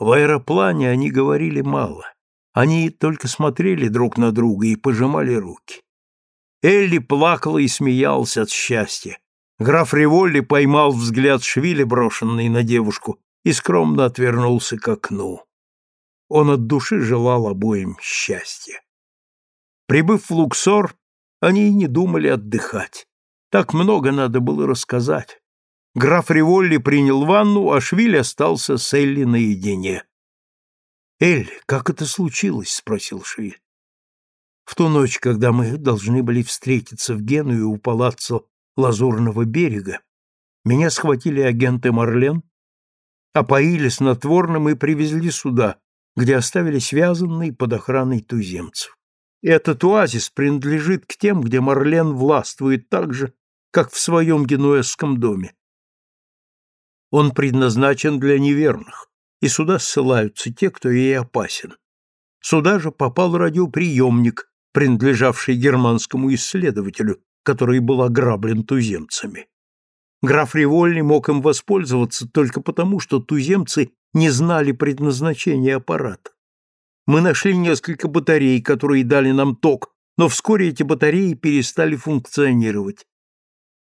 В аэроплане они говорили мало. Они только смотрели друг на друга и пожимали руки. Элли плакала и смеялся от счастья. Граф Револли поймал взгляд Швиля, брошенный на девушку, и скромно отвернулся к окну. Он от души желал обоим счастья. Прибыв в Луксор, они и не думали отдыхать. Так много надо было рассказать. Граф Револли принял ванну, а Швиль остался с Элли наедине. «Эль, как это случилось?» — спросил Швиль. «В ту ночь, когда мы должны были встретиться в Генуе у палаццо Лазурного берега, меня схватили агенты Марлен, опоили снотворным и привезли сюда, где оставили связанный под охраной туземцев. Этот оазис принадлежит к тем, где Марлен властвует так же, как в своем генуэзском доме. Он предназначен для неверных, и сюда ссылаются те, кто ей опасен. Сюда же попал радиоприемник, принадлежавший германскому исследователю, который был ограблен туземцами. Граф Ривольни мог им воспользоваться только потому, что туземцы не знали предназначения аппарата. Мы нашли несколько батарей, которые дали нам ток, но вскоре эти батареи перестали функционировать.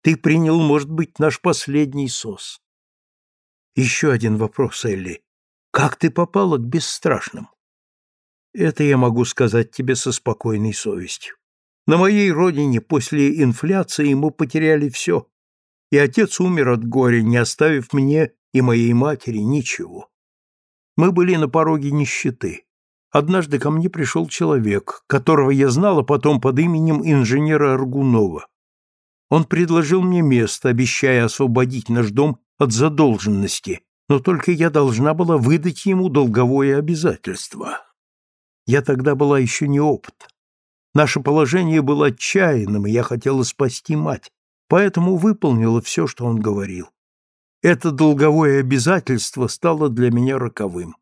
Ты принял, может быть, наш последний СОС. Еще один вопрос, Элли. Как ты попала к бесстрашным? Это я могу сказать тебе со спокойной совестью. На моей родине после инфляции мы потеряли все, и отец умер от горя, не оставив мне и моей матери ничего. Мы были на пороге нищеты. Однажды ко мне пришел человек, которого я знала потом под именем инженера Аргунова. Он предложил мне место, обещая освободить наш дом от задолженности, но только я должна была выдать ему долговое обязательство. Я тогда была еще неопытна. Наше положение было отчаянным, и я хотела спасти мать, поэтому выполнила все, что он говорил. Это долговое обязательство стало для меня роковым.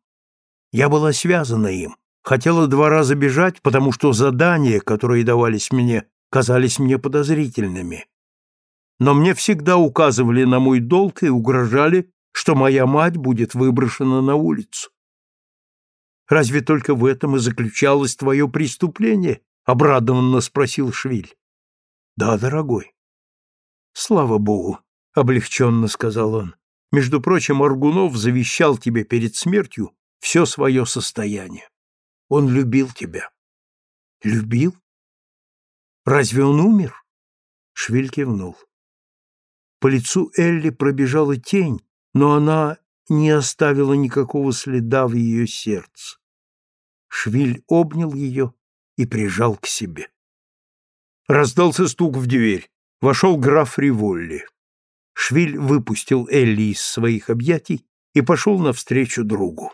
Я была связана им, хотела два раза бежать, потому что задания, которые давались мне, казались мне подозрительными. Но мне всегда указывали на мой долг и угрожали, что моя мать будет выброшена на улицу. Разве только в этом и заключалось твое преступление? обрадованно спросил Швиль. Да, дорогой. Слава богу, облегченно сказал он. Между прочим, Аргунов завещал тебе перед смертью все свое состояние. Он любил тебя. Любил? Разве он умер? Швиль кивнул. По лицу Элли пробежала тень, но она не оставила никакого следа в ее сердце. Швиль обнял ее и прижал к себе. Раздался стук в дверь. Вошел граф Риволли. Швиль выпустил Элли из своих объятий и пошел навстречу другу.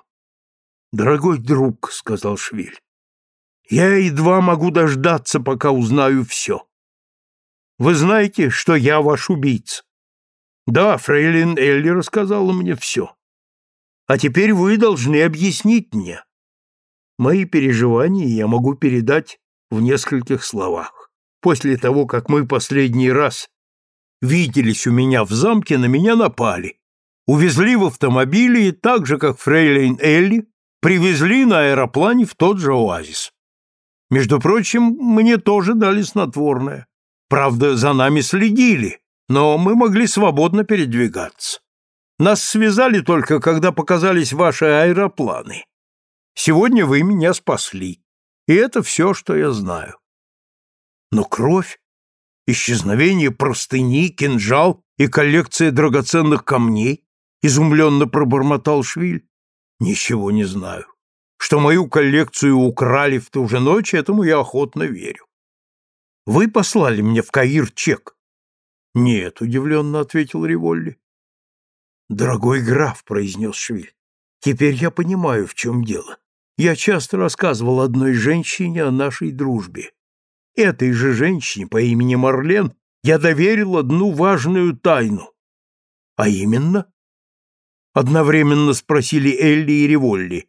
«Дорогой друг», — сказал Швиль, — «я едва могу дождаться, пока узнаю все. Вы знаете, что я ваш убийца?» «Да, фрейлин Элли рассказала мне все. А теперь вы должны объяснить мне. Мои переживания я могу передать в нескольких словах. После того, как мы последний раз виделись у меня в замке, на меня напали. Увезли в автомобиле и так же, как фрейлин Элли, привезли на аэроплане в тот же оазис. Между прочим, мне тоже дали снотворное. Правда, за нами следили, но мы могли свободно передвигаться. Нас связали только, когда показались ваши аэропланы. Сегодня вы меня спасли, и это все, что я знаю. Но кровь, исчезновение простыни, кинжал и коллекция драгоценных камней, изумленно пробормотал Швиль, ничего не знаю. Что мою коллекцию украли в ту же ночь, этому я охотно верю. Вы послали мне в Каир чек? Нет, удивленно ответил Риволли. «Дорогой граф», — произнес Швиль, — «теперь я понимаю, в чем дело. Я часто рассказывал одной женщине о нашей дружбе. Этой же женщине по имени Марлен я доверил одну важную тайну. А именно?» Одновременно спросили Элли и Револли.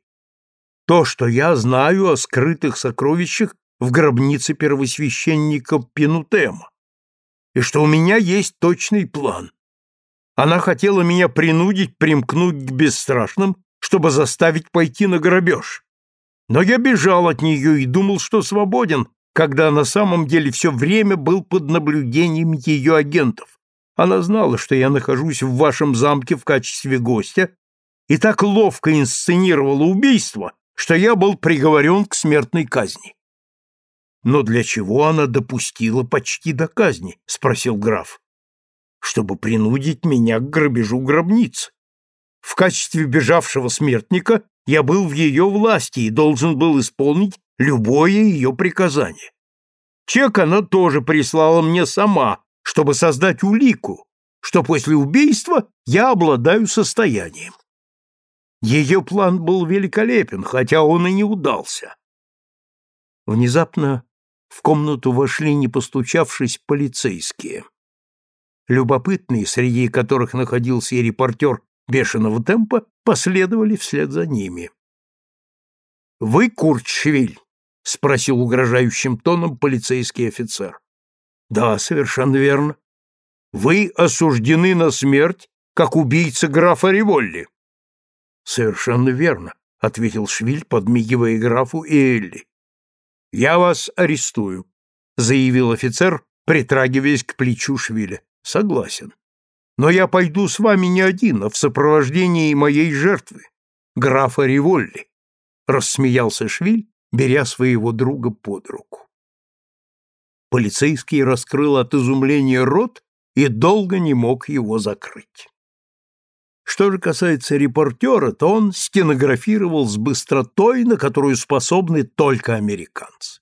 «То, что я знаю о скрытых сокровищах в гробнице первосвященника Пинутема, и что у меня есть точный план». Она хотела меня принудить примкнуть к бесстрашным чтобы заставить пойти на грабеж. Но я бежал от нее и думал, что свободен, когда на самом деле все время был под наблюдением ее агентов. Она знала, что я нахожусь в вашем замке в качестве гостя, и так ловко инсценировала убийство, что я был приговорен к смертной казни. Но для чего она допустила почти до казни? спросил граф. Чтобы принудить меня к грабежу гробницы. В качестве бежавшего смертника я был в ее власти и должен был исполнить любое ее приказание. Чек она тоже прислала мне сама, чтобы создать улику, что после убийства я обладаю состоянием. Ее план был великолепен, хотя он и не удался. Внезапно в комнату вошли, не постучавшись, полицейские. Любопытные, среди которых находился и репортер бешеного темпа, последовали вслед за ними. «Вы Куртшвиль?» — спросил угрожающим тоном полицейский офицер. «Да, совершенно верно. Вы осуждены на смерть, как убийца графа Риволли». «Совершенно верно», — ответил Швиль, подмигивая графу и Элли. «Я вас арестую», — заявил офицер, притрагиваясь к плечу Швиля. «Согласен. Но я пойду с вами не один, а в сопровождении моей жертвы, графа Риволли», — рассмеялся Швиль, беря своего друга под руку. Полицейский раскрыл от изумления рот и долго не мог его закрыть. Что же касается репортера, то он стенографировал с быстротой, на которую способны только американцы.